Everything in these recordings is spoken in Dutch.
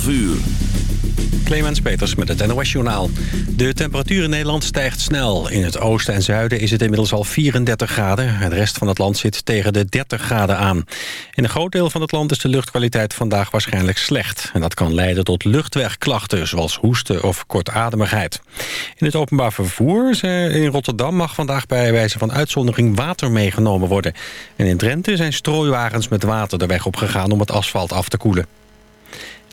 12 uur. Clemens Peters met het NOS-journaal. De temperatuur in Nederland stijgt snel. In het oosten en zuiden is het inmiddels al 34 graden. De rest van het land zit tegen de 30 graden aan. In een groot deel van het land is de luchtkwaliteit vandaag waarschijnlijk slecht. En dat kan leiden tot luchtwegklachten, zoals hoesten of kortademigheid. In het openbaar vervoer in Rotterdam mag vandaag bij wijze van uitzondering water meegenomen worden. En in Drenthe zijn strooiwagens met water de weg op gegaan om het asfalt af te koelen.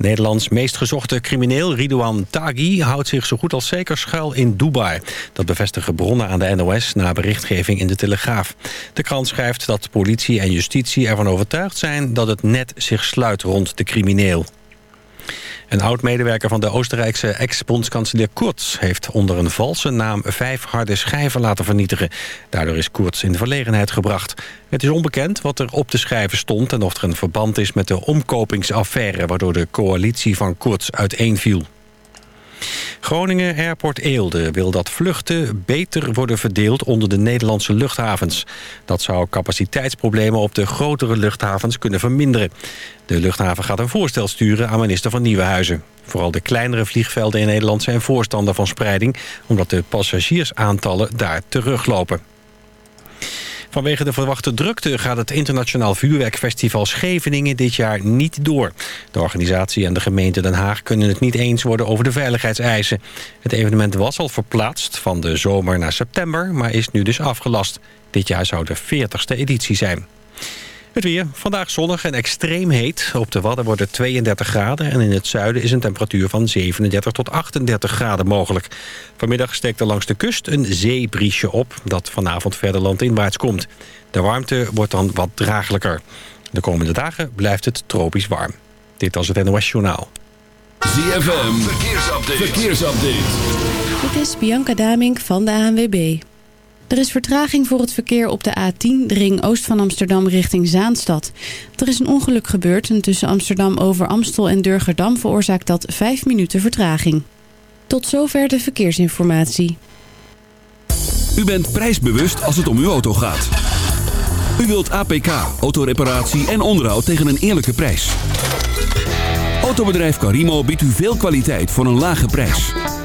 Nederlands meest gezochte crimineel Ridouan Taghi houdt zich zo goed als zeker schuil in Dubai. Dat bevestigen bronnen aan de NOS na berichtgeving in de Telegraaf. De krant schrijft dat politie en justitie ervan overtuigd zijn dat het net zich sluit rond de crimineel. Een oud-medewerker van de Oostenrijkse ex-bondskanselier Kurz... heeft onder een valse naam vijf harde schijven laten vernietigen. Daardoor is Kurz in de verlegenheid gebracht. Het is onbekend wat er op de schijven stond... en of er een verband is met de omkopingsaffaire... waardoor de coalitie van Kurz uiteenviel. Groningen Airport Eelde wil dat vluchten beter worden verdeeld onder de Nederlandse luchthavens. Dat zou capaciteitsproblemen op de grotere luchthavens kunnen verminderen. De luchthaven gaat een voorstel sturen aan minister van Nieuwenhuizen. Vooral de kleinere vliegvelden in Nederland zijn voorstander van spreiding... omdat de passagiersaantallen daar teruglopen. Vanwege de verwachte drukte gaat het internationaal vuurwerkfestival Scheveningen dit jaar niet door. De organisatie en de gemeente Den Haag kunnen het niet eens worden over de veiligheidseisen. Het evenement was al verplaatst van de zomer naar september, maar is nu dus afgelast. Dit jaar zou de 40ste editie zijn. Het weer. Vandaag zonnig en extreem heet. Op de Wadden wordt het 32 graden en in het zuiden is een temperatuur van 37 tot 38 graden mogelijk. Vanmiddag steekt er langs de kust een zeebriesje op dat vanavond verder landinwaarts komt. De warmte wordt dan wat draaglijker. De komende dagen blijft het tropisch warm. Dit was het NOS Journaal. ZFM. Verkeersupdate. Verkeersupdate. Dit is Bianca Damink van de ANWB. Er is vertraging voor het verkeer op de A10, de ring oost van Amsterdam richting Zaanstad. Er is een ongeluk gebeurd en tussen Amsterdam over Amstel en Durgerdam veroorzaakt dat 5 minuten vertraging. Tot zover de verkeersinformatie. U bent prijsbewust als het om uw auto gaat. U wilt APK, autoreparatie en onderhoud tegen een eerlijke prijs. Autobedrijf Carimo biedt u veel kwaliteit voor een lage prijs.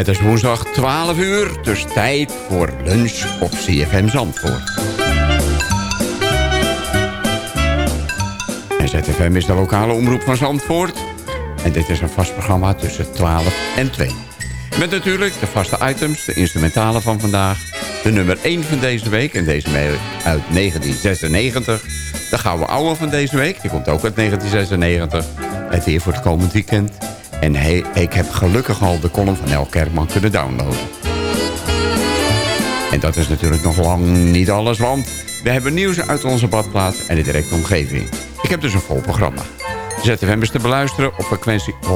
Het is woensdag 12 uur, dus tijd voor lunch op CFM Zandvoort. En ZFM is de lokale omroep van Zandvoort. En dit is een vast programma tussen 12 en 2. Met natuurlijk de vaste items, de instrumentalen van vandaag... de nummer 1 van deze week, en deze mee uit 1996... de gouden oude van deze week, die komt ook uit 1996... het weer voor het komend weekend... En hey, ik heb gelukkig al de column van El Kerkman kunnen downloaden. En dat is natuurlijk nog lang niet alles, want we hebben nieuws uit onze badplaats en de directe omgeving. Ik heb dus een vol programma. ZFM is te beluisteren op frequentie 106.9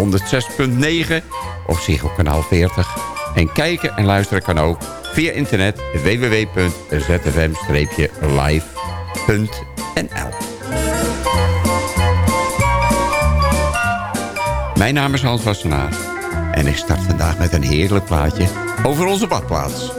of Ziggo kanaal 40. En kijken en luisteren kan ook via internet www.zfm-live.nl Mijn naam is Hans Wassenaar en ik start vandaag met een heerlijk plaatje over onze badplaats.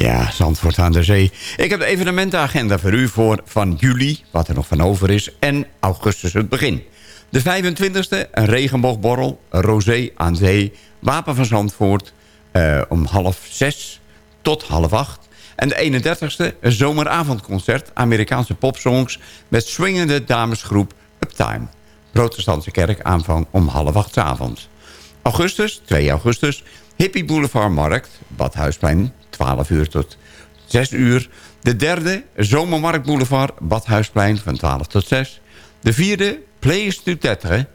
Ja, Zandvoort aan de zee. Ik heb de evenementenagenda voor u voor van juli, wat er nog van over is, en augustus het begin. De 25e, een regenboogborrel, rosé aan zee, Wapen van Zandvoort, eh, om half zes tot half acht. En de 31e, een zomeravondconcert, Amerikaanse popsongs... met swingende damesgroep Uptime. Protestantse kerk aanvang om half acht avonds. Augustus, 2 augustus, Hippie Boulevard Markt, Badhuisplein, 12 uur tot 6 uur. De derde, Zomermarkt Boulevard, Badhuisplein, van 12 tot 6. De vierde, Place du Tetre,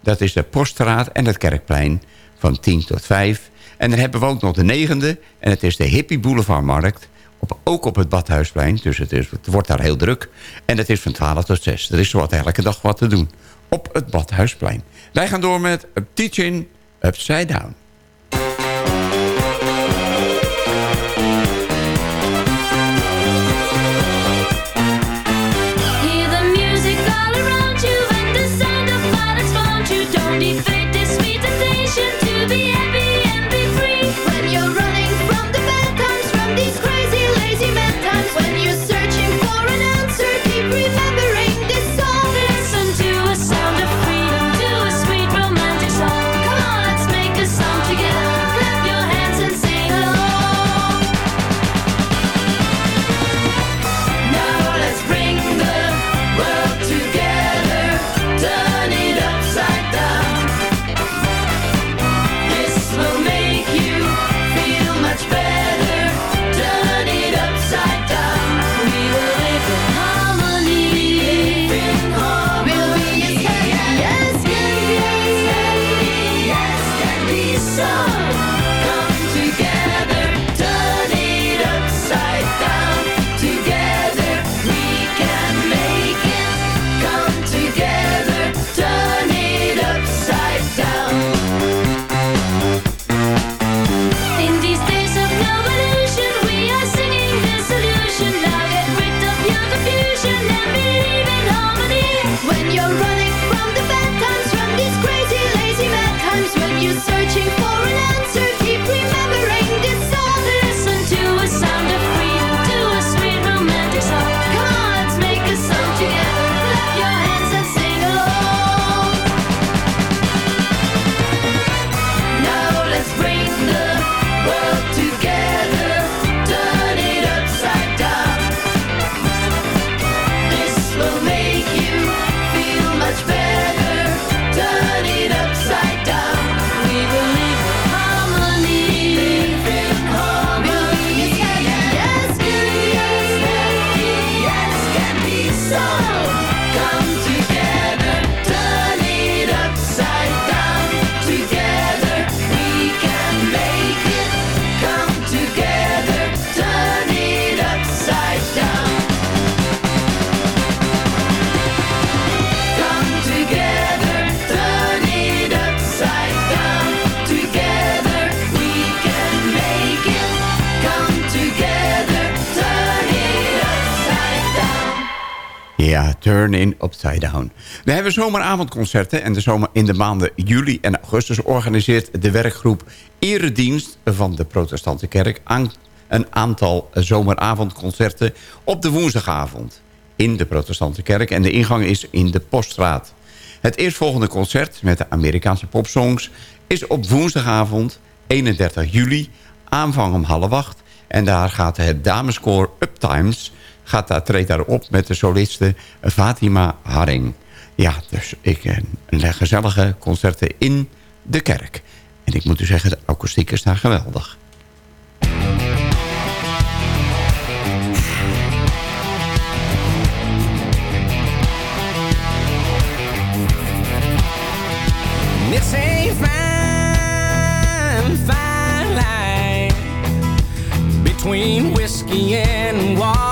Dat is de Poststraat en het Kerkplein van 10 tot 5. En dan hebben we ook nog de negende. En het is de Hippie Boulevardmarkt. Op, ook op het Badhuisplein. Dus het, is, het wordt daar heel druk. En het is van 12 tot 6. Er is wat elke dag wat te doen. Op het Badhuisplein. Wij gaan door met Teaching Upside Down. Down. We hebben zomeravondconcerten en de zomer in de maanden juli en augustus organiseert de werkgroep Eredienst van de Protestantse Kerk een aantal zomeravondconcerten op de woensdagavond in de Protestantse Kerk en de ingang is in de Poststraat. Het eerstvolgende concert met de Amerikaanse popsongs is op woensdagavond 31 juli, aanvang om half acht. En daar gaat het dameskoor Uptimes, gaat daar, treedt daar op met de soliste Fatima Haring. Ja, dus ik, eh, een gezellige concerten in de kerk. En ik moet u zeggen, de akoestiek is daar geweldig. It's a fine, between whiskey and water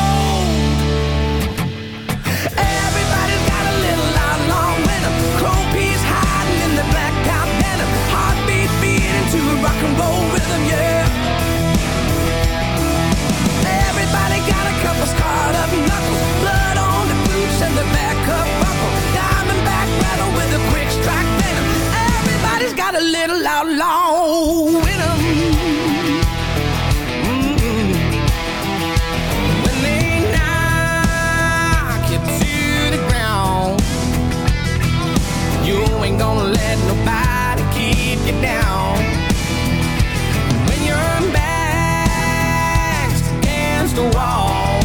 little outlaw in them. Mm-hmm. When they knock you to the ground, you ain't gonna let nobody keep you down. When your back's against the wall,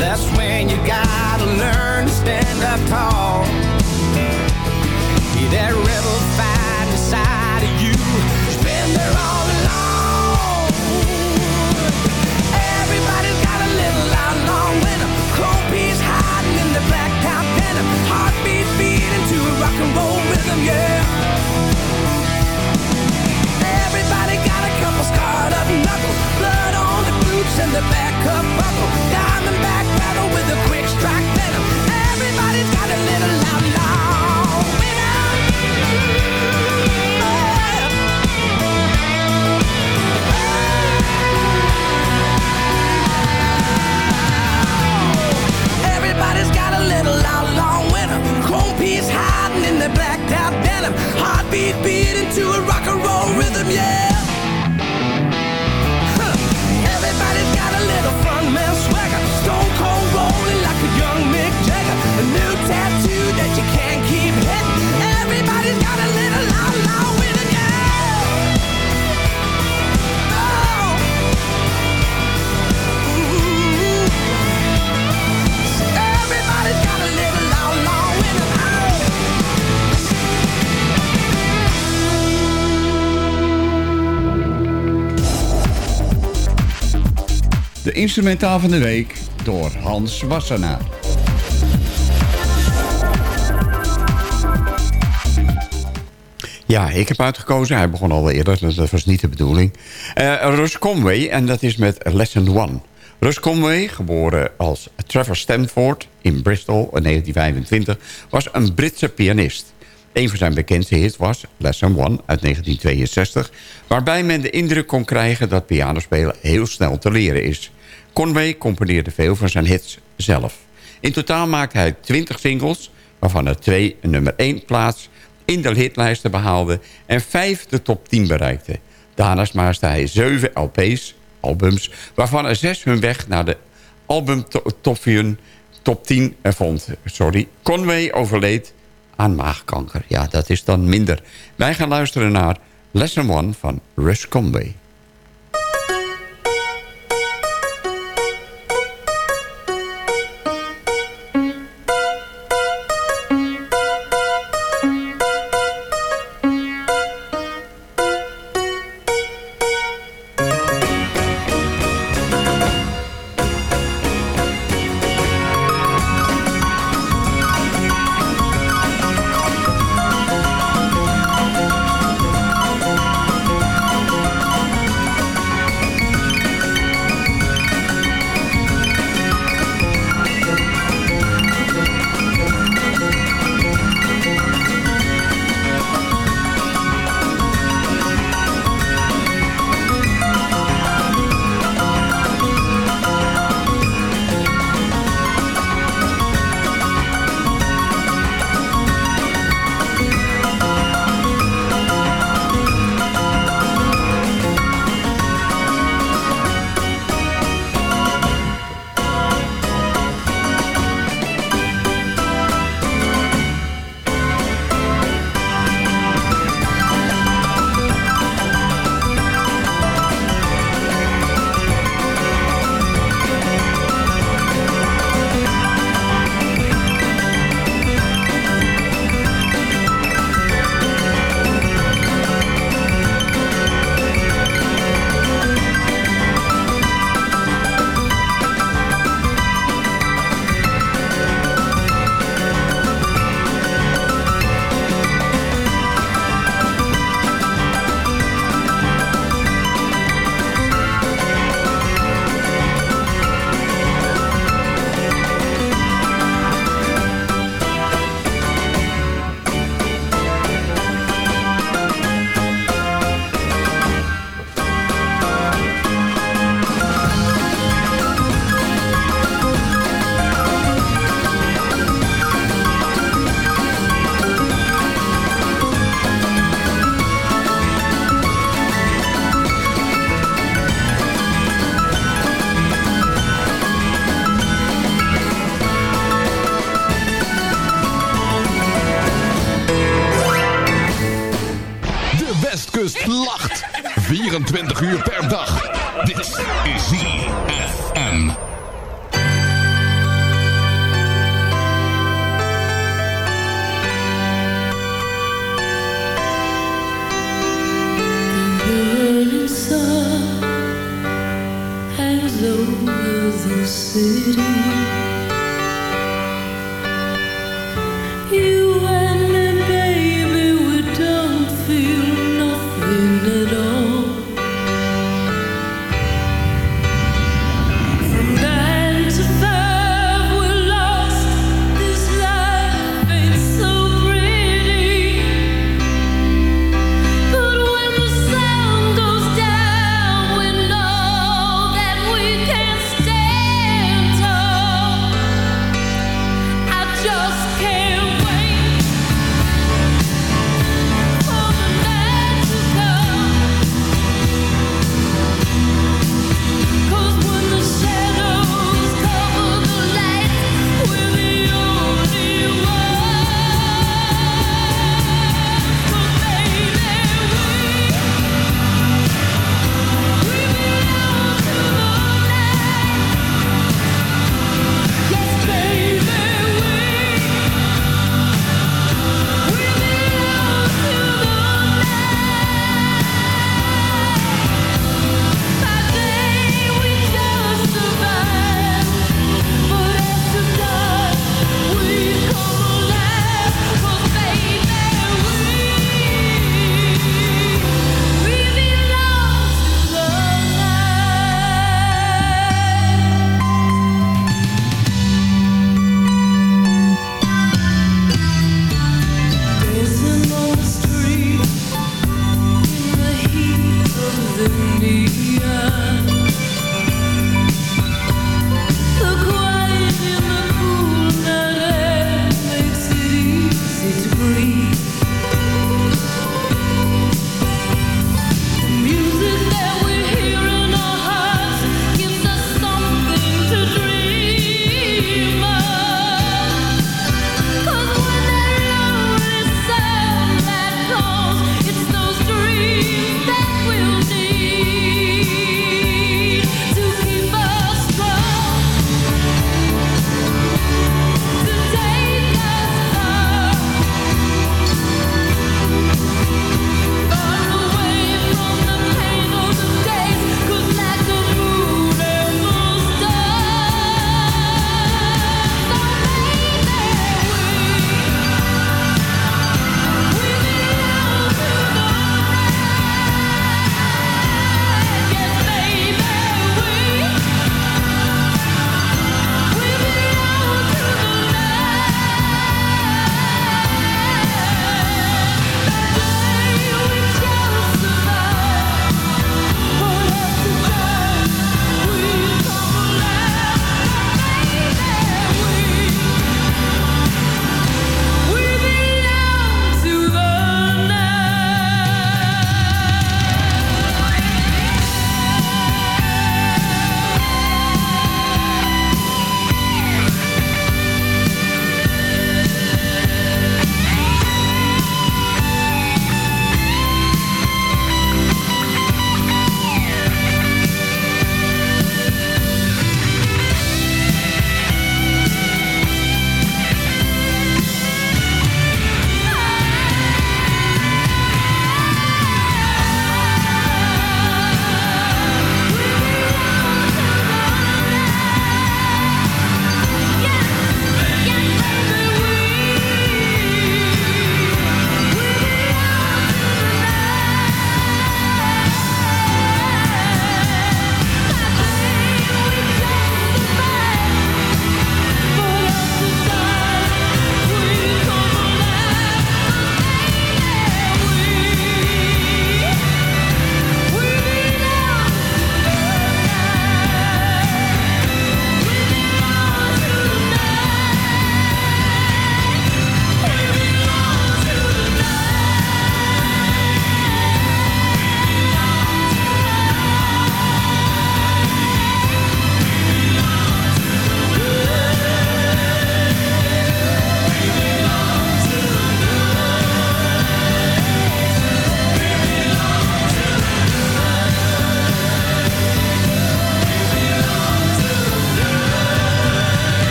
that's when you gotta learn to stand up tall. That rebel inside of you has been there all along. Everybody's got a little winner. Chrome piece hiding in top denim. Heartbeat beating to a rock and roll rhythm, yeah. Everybody got a couple scarred up knuckles, blood on the boots and the back up buckle. Diamondback battle Piece hiding in the blacked out denim. Heartbeat beating to a rock and roll rhythm, yeah. Huh. Everybody's got a little instrumentaal van de week door Hans Wassenaar. Ja, ik heb uitgekozen. Hij begon al eerder, dat was niet de bedoeling. Eh Russ Conway, en dat is met Lesson One. Russ Conway, geboren als Trevor Stanford in Bristol in 1925... was een Britse pianist. Een van zijn bekendste hits was Lesson One uit 1962... waarbij men de indruk kon krijgen dat pianospelen heel snel te leren is. Conway componeerde veel van zijn hits zelf. In totaal maakte hij 20 singles, waarvan er twee een nummer 1 plaats in de hitlijsten behaalde en vijf de top 10 bereikte. Daarnaast maakte hij zeven LP's, albums, waarvan er zes hun weg naar de album to- top 10, top 10 vond. Sorry. Conway overleed aan maagkanker. Ja, dat is dan minder. Wij gaan luisteren naar Lesson 1 van Russ Conway.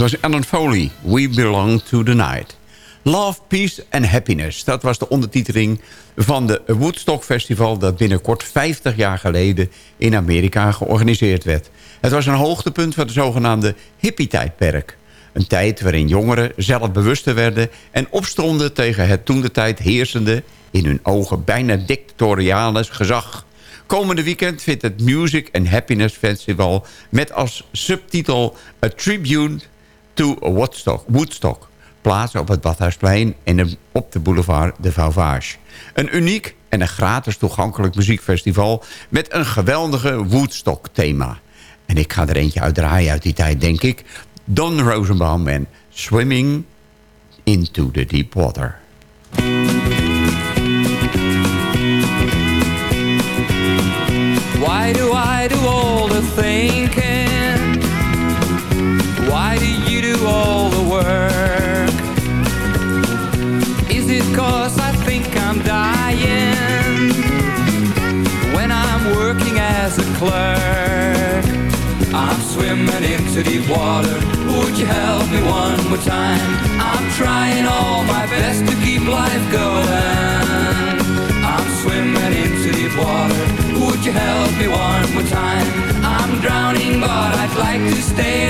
Was Alan Foley. We belong to the night. Love, Peace and Happiness. Dat was de ondertiteling van de Woodstock Festival... dat binnenkort 50 jaar geleden in Amerika georganiseerd werd. Het was een hoogtepunt van de zogenaamde hippie-tijdperk. Een tijd waarin jongeren zelfbewuster werden... en opstonden tegen het toen de tijd heersende... in hun ogen bijna dictatoriale gezag... Komende weekend vindt het Music and Happiness Festival... met als subtitel A Tribute to Woodstock, Woodstock plaats op het Badhuisplein en op de boulevard de Vauvage. Een uniek en een gratis toegankelijk muziekfestival... met een geweldige Woodstock-thema. En ik ga er eentje uitdraaien uit die tijd, denk ik. Don Rosenbaum en Swimming into the Deep Water. Why do I do all the thinking? Help me one more time? I'm trying all my best to keep life going. I'm swimming into deep water. Would you help me one more time? I'm drowning, but I'd like to stay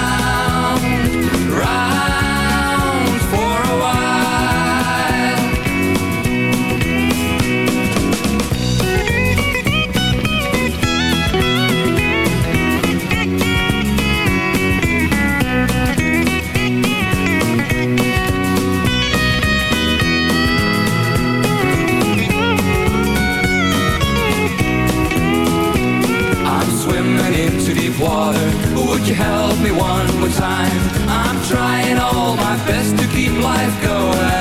you help me one more time? I'm trying all my best to keep life going.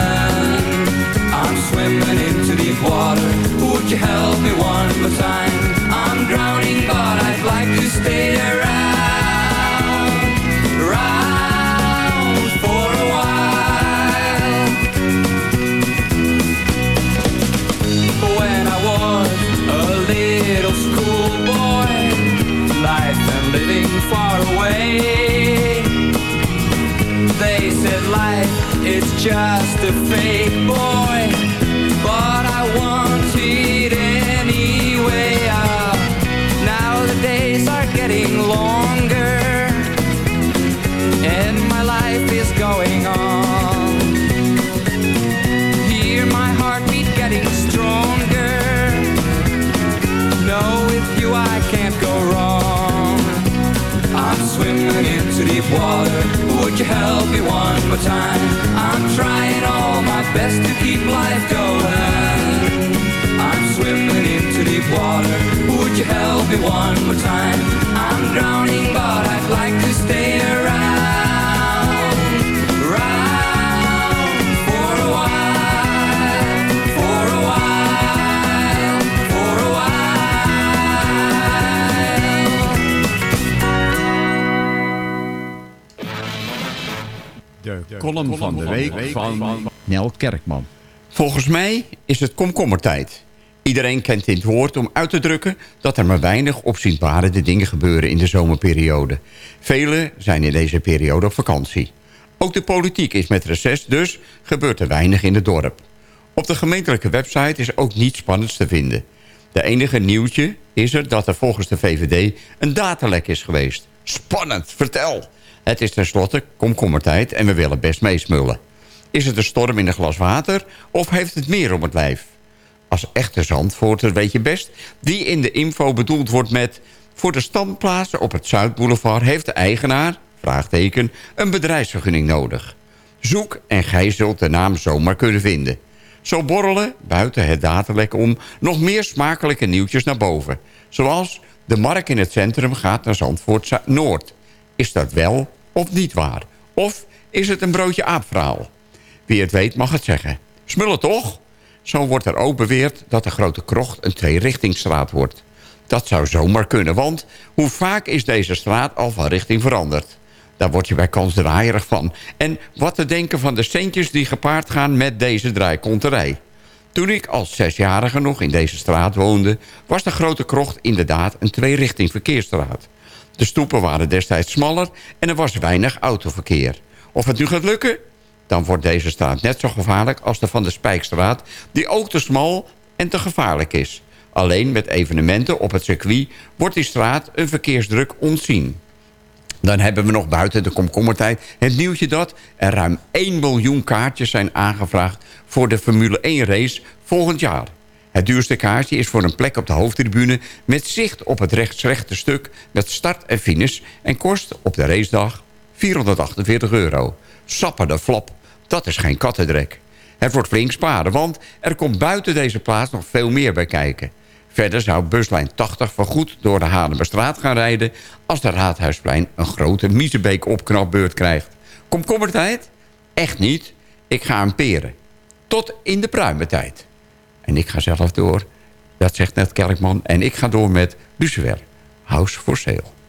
Van Nel Kerkman. Volgens mij is het komkommertijd. Iedereen kent dit woord om uit te drukken... dat er maar weinig opzienbarende dingen gebeuren in de zomerperiode. Velen zijn in deze periode op vakantie. Ook de politiek is met reces, dus gebeurt er weinig in het dorp. Op de gemeentelijke website is ook niets spannends te vinden. De enige nieuwtje is er dat er volgens de VVD een datalek is geweest. Spannend, vertel! Het is tenslotte komkommertijd en we willen best meesmullen. Is het een storm in een glas water of heeft het meer om het lijf? Als echte Zandvoorter weet je best... die in de info bedoeld wordt met... voor de standplaatsen op het Zuidboulevard heeft de eigenaar vraagteken, een bedrijfsvergunning nodig. Zoek en gij zult de naam zomaar kunnen vinden. Zo borrelen, buiten het datalek om, nog meer smakelijke nieuwtjes naar boven. Zoals de markt in het centrum gaat naar Zandvoort Za- Noord. Is dat wel of niet waar? Of is het een broodje aapverhaal? Wie het weet mag het zeggen. Smullen toch? Zo wordt er ook beweerd dat de Grote Krocht een tweerichtingsstraat wordt. Dat zou zomaar kunnen, want hoe vaak is deze straat al van richting veranderd? Daar word je bij kans draaierig van. En wat te denken van de centjes die gepaard gaan met deze draaikonterij. Toen ik als zesjarige nog in deze straat woonde... was de Grote Krocht inderdaad een tweerichting verkeersstraat. De stoepen waren destijds smaller en er was weinig autoverkeer. Of het nu gaat lukken? Dan wordt deze straat net zo gevaarlijk als de van de Spijkstraat... die ook te smal en te gevaarlijk is. Alleen met evenementen op het circuit wordt die straat een verkeersdruk ontzien. Dan hebben we nog buiten de komkommertijd het nieuwtje dat er ruim 1 miljoen kaartjes zijn aangevraagd voor de Formule 1 race volgend jaar. Het duurste kaartje is voor een plek op de hoofdtribune met zicht op het rechtsrechte stuk met start en finish en kost op de racedag 448 euro. Sapper de flop, dat is geen kattendrek. Het wordt flink sparen, want er komt buiten deze plaats nog veel meer bij kijken. Verder zou buslijn 80 vergoed door de Haarlemmerstraat gaan rijden... als de Raadhuisplein een grote Miezebeek opknapbeurt krijgt. Komkommertijd? Echt niet. Ik ga een peren. Tot in de pruimentijd. En ik ga zelf door. Dat zegt net Kerkman. En ik ga door met Lucifer. House for Sale.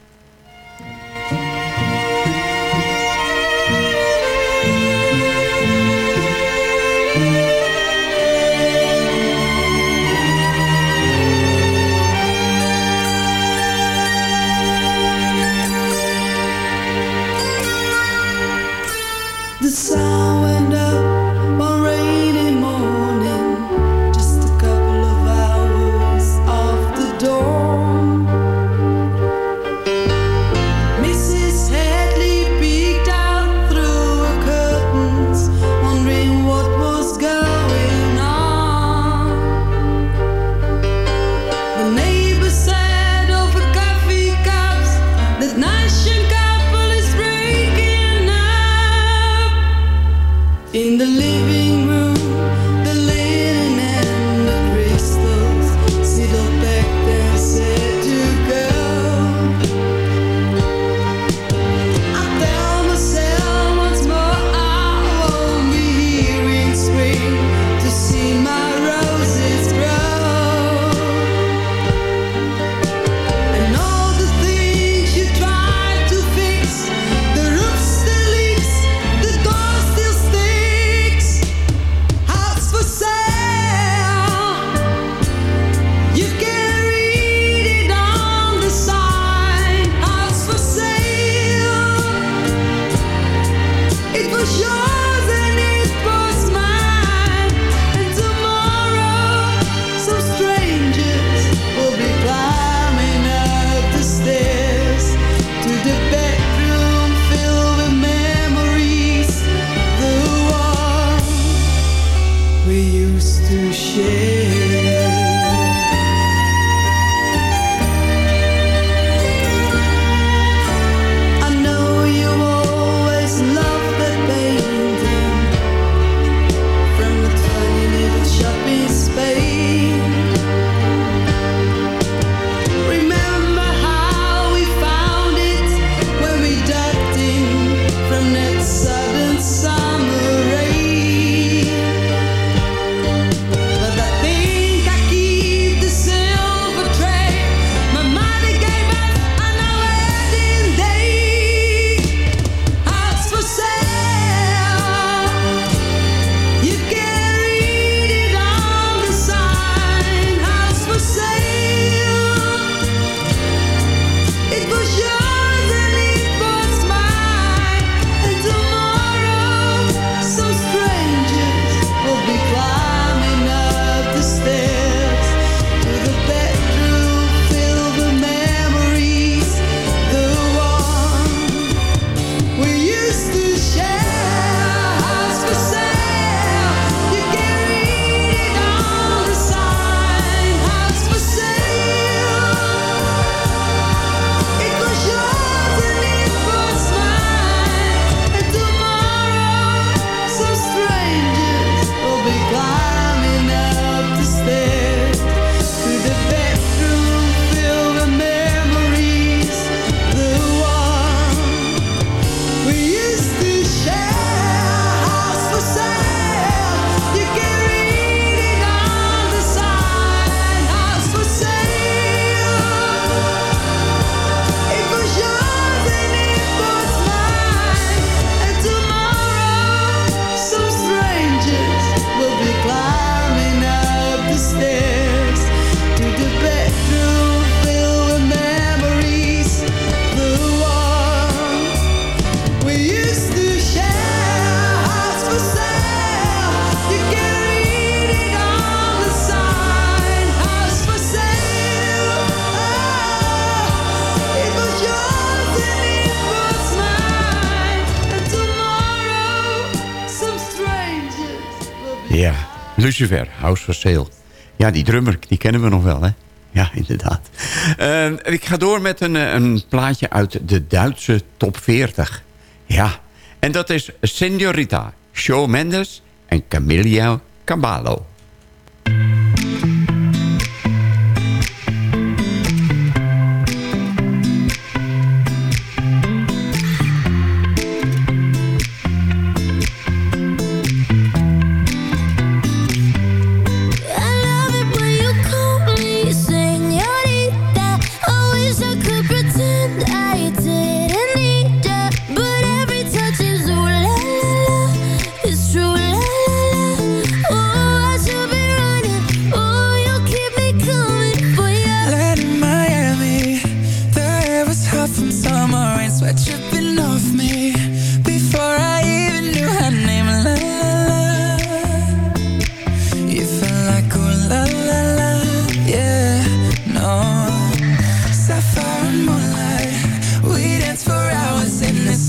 Lucifer, House. Ja, die drummer, die kennen we nog wel, hè? Ja, inderdaad. Eh, ik ga door met een, eh, een plaatje uit de Duitse top 40. Ja, en dat is Senorita, Shawn Mendes en Camilla Caballo.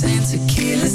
Hours in the same tequila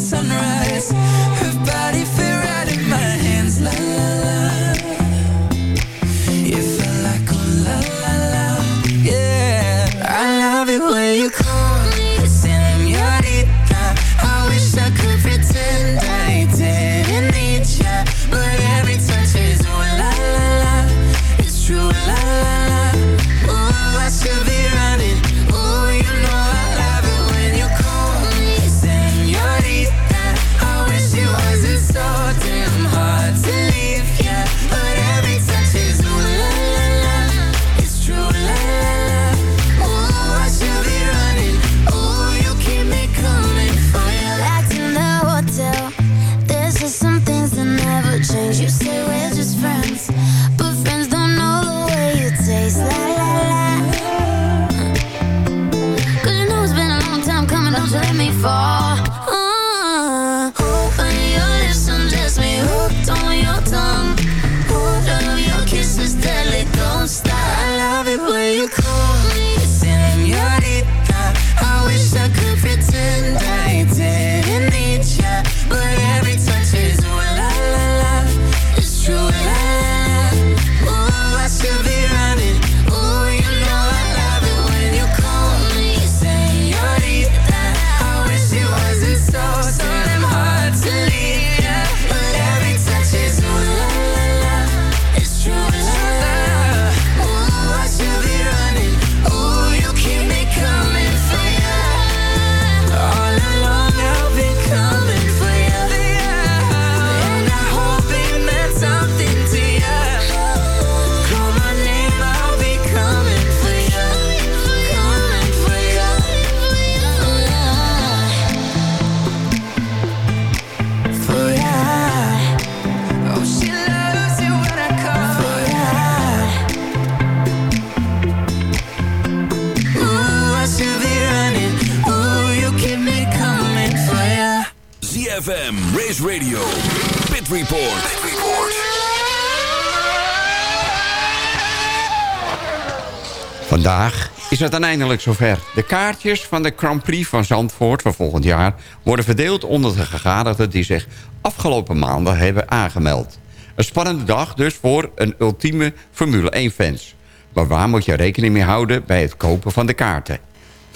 Vandaag is het dan eindelijk zover. De kaartjes van de Grand Prix van Zandvoort van volgend jaar... worden verdeeld onder de gegadigden die zich afgelopen maanden hebben aangemeld. Een spannende dag dus voor een ultieme Formule 1-fans. Maar waar moet je rekening mee houden bij het kopen van de kaarten?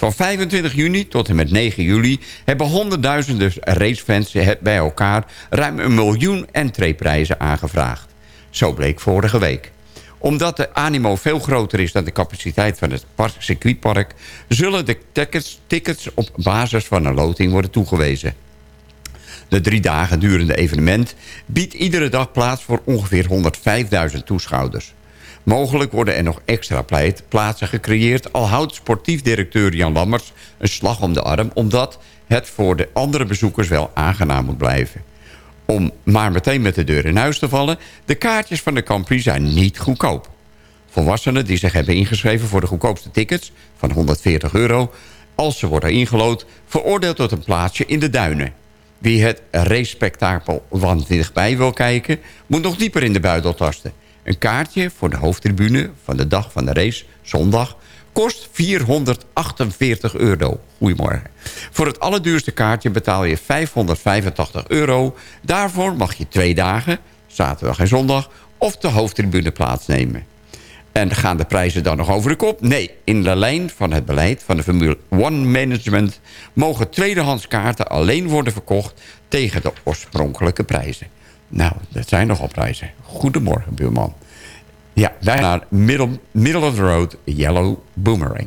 Van 25 juni tot en met 9 juli hebben honderdduizenden racefans bij elkaar ruim een miljoen entreeprijzen aangevraagd. Zo bleek vorige week. Omdat de animo veel groter is dan de capaciteit van het park- circuitpark... zullen de tickets, tickets op basis van een loting worden toegewezen. De drie dagen durende evenement biedt iedere dag plaats voor ongeveer 105.000 toeschouwers. Mogelijk worden er nog extra plaatsen gecreëerd... al houdt sportief directeur Jan Lammers een slag om de arm... omdat het voor de andere bezoekers wel aangenaam moet blijven. Om maar meteen met de deur in huis te vallen... de kaartjes van de Prix zijn niet goedkoop. Volwassenen die zich hebben ingeschreven voor de goedkoopste tickets... van 140 euro, als ze worden ingelood... veroordeeld tot een plaatsje in de duinen. Wie het race-spektakel van dichtbij wil kijken... moet nog dieper in de buidel tasten. Een kaartje voor de hoofdtribune van de dag van de race, zondag... kost 448 euro. Goedemorgen. Voor het allerduurste kaartje betaal je 585 euro. Daarvoor mag je twee dagen, zaterdag en zondag... of de hoofdtribune plaatsnemen. En gaan de prijzen dan nog over de kop? Nee, in de lijn van het beleid van de Formule One Management... mogen tweedehands kaarten alleen worden verkocht tegen de oorspronkelijke prijzen. Nou, dat zijn nogal prijzen. Goedemorgen, buurman. Ja, naar middle, middle of the road Yellow Boomerang.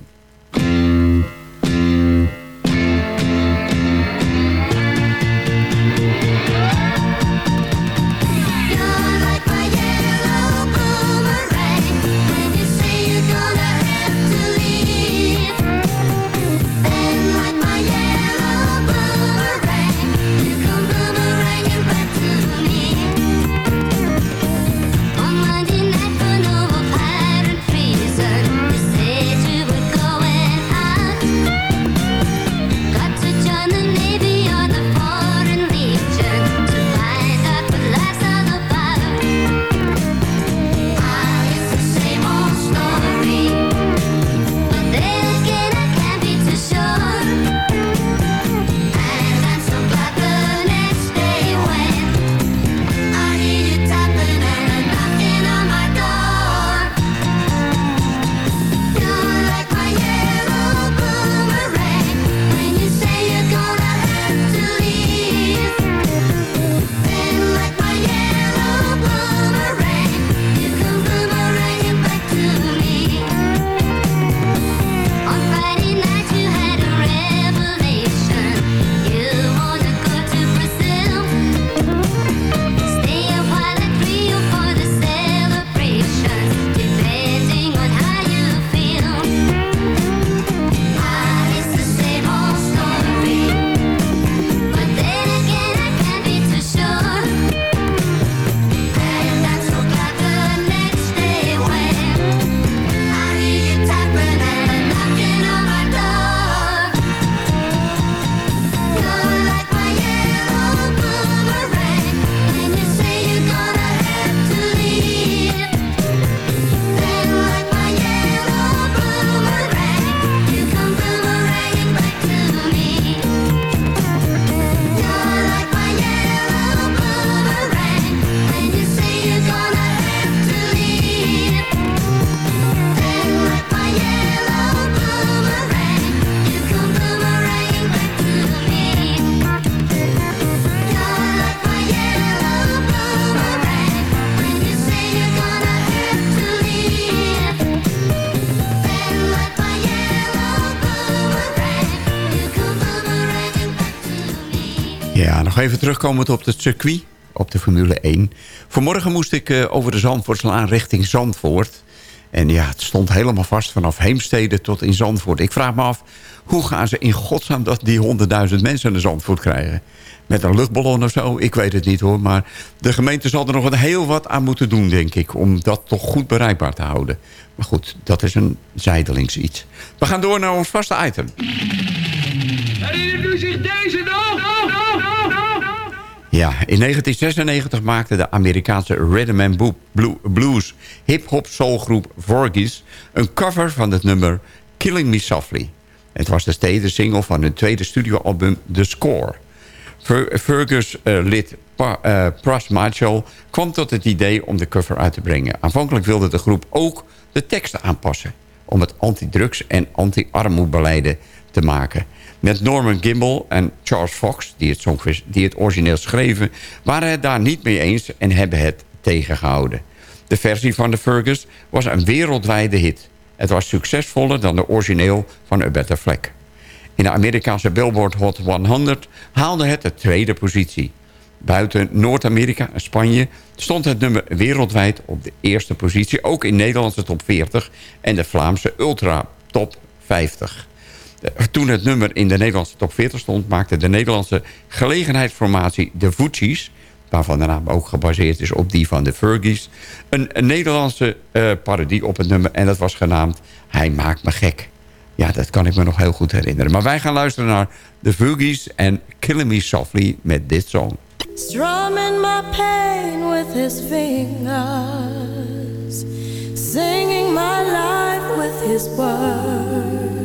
Even terugkomend op het circuit, op de Formule 1. Vanmorgen moest ik eh, over de Zandvoortslaan richting Zandvoort. En ja, het stond helemaal vast vanaf Heemstede tot in Zandvoort. Ik vraag me af, hoe gaan ze in godsnaam dat die 100.000 mensen naar Zandvoort krijgen? Met een luchtballon of zo? Ik weet het niet hoor. Maar de gemeente zal er nog wat heel wat aan moeten doen, denk ik. Om dat toch goed bereikbaar te houden. Maar goed, dat is een zijdelings iets. We gaan door naar ons vaste item. Herinnert u zich deze nog? Ja, in 1996 maakte de Amerikaanse Rhythm and Blues hip-hop soulgroep Vorgis een cover van het nummer Killing Me Softly. Het was de tweede single van hun tweede studioalbum The Score. Fer- Fergus eh, Pa- eh, Pras Macho kwam tot het idee om de cover uit te brengen. Aanvankelijk wilde de groep ook de teksten aanpassen... om het anti-drugs- en anti-armoedbeleiden te maken. Met Norman Gimbel en Charles Fox, die het, die het origineel schreven... waren het daar niet mee eens en hebben het tegengehouden. De versie van de Fergus was een wereldwijde hit. Het was succesvoller dan de origineel van A Better. In de Amerikaanse Billboard Hot 100 haalde het de tweede positie. Buiten Noord-Amerika en Spanje stond het nummer wereldwijd op de eerste positie. Ook in Nederlandse top 40 en de Vlaamse Ultra Top 50. Toen het nummer in de Nederlandse top 40 stond... maakte de Nederlandse gelegenheidsformatie De Voetjes... waarvan de naam ook gebaseerd is op die van de Fergies... een, een Nederlandse eh, parodie op het nummer en dat was genaamd... Hij maakt me gek. Ja, dat kan ik me nog heel goed herinneren. Maar wij gaan luisteren naar de Fergies en Killing Me Softly met dit song. Strumming my pain with his fingers, singing my life with his words,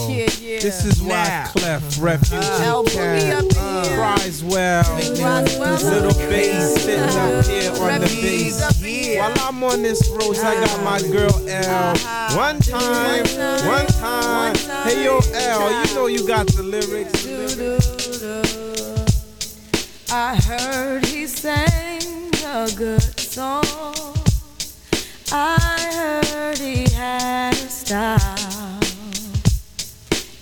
this is why Now. Clef Refugee uh-huh. El Boogie up in cries well. Roswell. Little bass sitting up uh-huh. here on the Refugees bass. up in here. While I'm on this road, I got my uh-huh. girl L. One time, one time. Hey yo, L, you know you got the lyrics. I heard he sang a good song. I heard he had a style.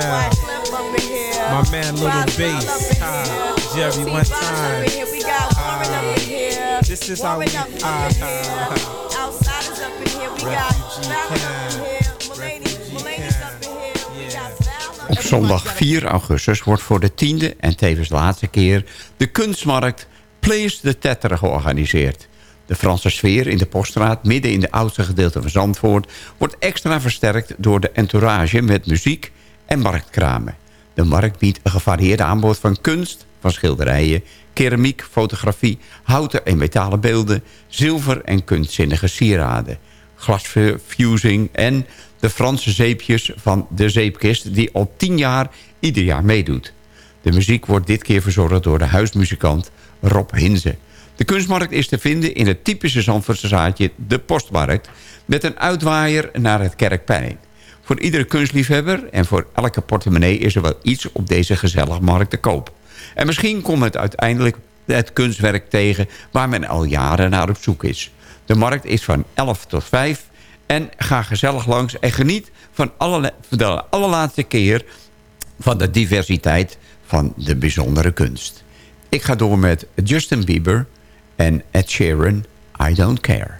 My man Little Bass. Jerry one time. This is how we Outsiders up in here, we got Op zondag 4 augustus wordt voor de tiende en tevens laatste keer... de kunstmarkt Place de Tetter georganiseerd. De Franse sfeer in de Poststraat, midden in de oudste gedeelte van Zandvoort... wordt extra versterkt door de entourage met muziek en marktkramen. De markt biedt een gevarieerd aanbod van kunst, van schilderijen... keramiek, fotografie, houten en metalen beelden... zilver en kunstzinnige sieraden glasfusing en de Franse zeepjes van de zeepkist... die al tien jaar ieder jaar meedoet. De muziek wordt dit keer verzorgd door de huismuzikant Rob Hinze. De kunstmarkt is te vinden in het typische Zandvoortse zaadje, de Postmarkt... met een uitwaaier naar het Kerkplein. Voor iedere kunstliefhebber en voor elke portemonnee is er wel iets op deze gezellige markt te koop. En misschien komt het uiteindelijk het kunstwerk tegen waar men al jaren naar op zoek is. De markt is van 11 tot 5 en ga gezellig langs en geniet van, alle, de allerlaatste keer van de diversiteit van de bijzondere kunst. Ik ga door met Justin Bieber en Ed Sheeran, I Don't Care.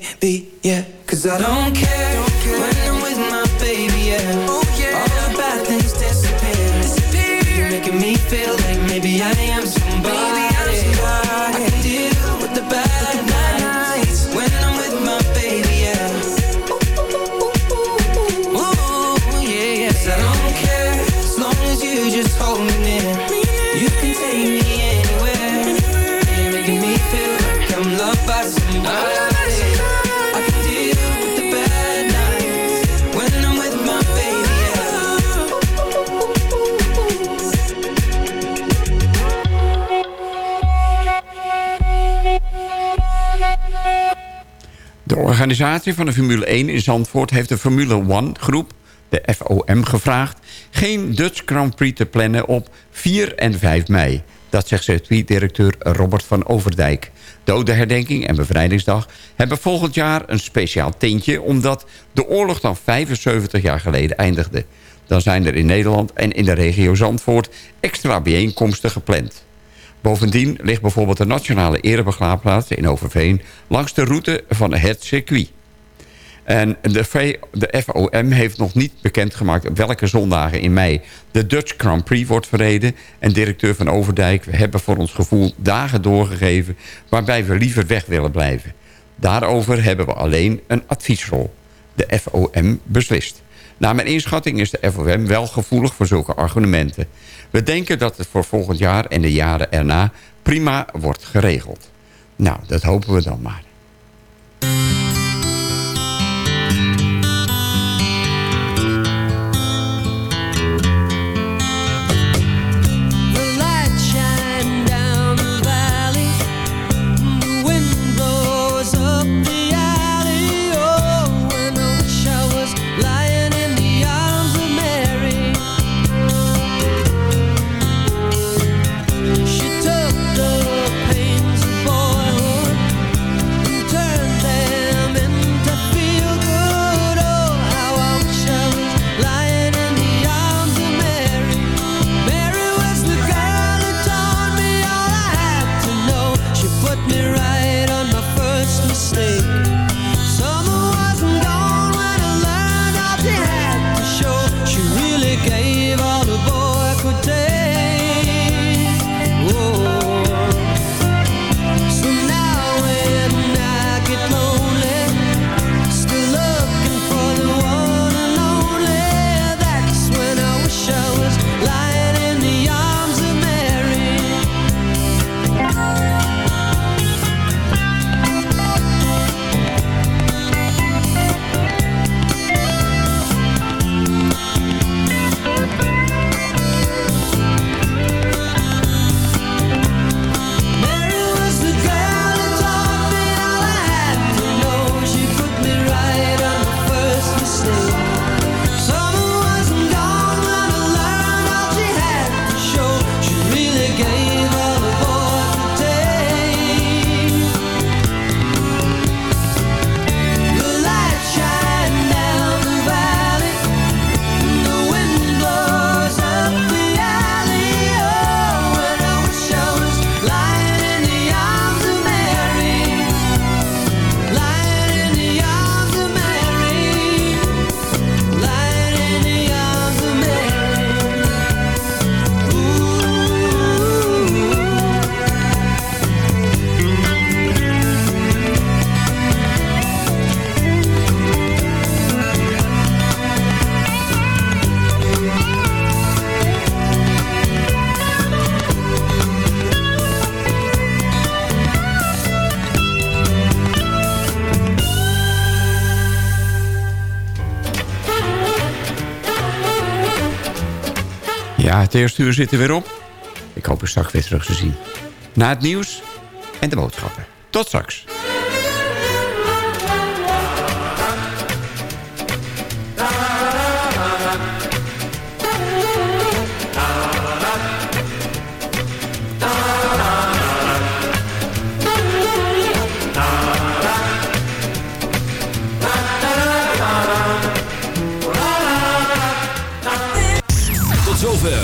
Organisatie van de Formule 1 in Zandvoort heeft de Formule 1 groep, de FOM, gevraagd... geen Dutch Grand Prix te plannen op 4 en 5 mei. Dat zegt circuitdirecteur Robert van Overdijk. Dodenherdenking en Bevrijdingsdag hebben volgend jaar een speciaal tintje... omdat de oorlog dan 75 jaar geleden eindigde. Dan zijn er in Nederland en in de regio Zandvoort extra bijeenkomsten gepland. Bovendien ligt bijvoorbeeld de Nationale Erebegraafplaats in Overveen... langs de route van het circuit. En de, de FOM heeft nog niet bekendgemaakt op welke zondagen in mei... de Dutch Grand Prix wordt verreden. En directeur van Overdijk, we hebben voor ons gevoel dagen doorgegeven... waarbij we liever weg willen blijven. Daarover hebben we alleen een adviesrol. De FOM beslist. Naar mijn inschatting is de FOM wel gevoelig voor zulke argumenten. We denken dat het voor volgend jaar en de jaren erna prima wordt geregeld. Nou, dat hopen we dan maar. Het eerste uur zit er weer op. Ik hoop u straks weer terug te zien. Na het nieuws en de boodschappen. Tot straks.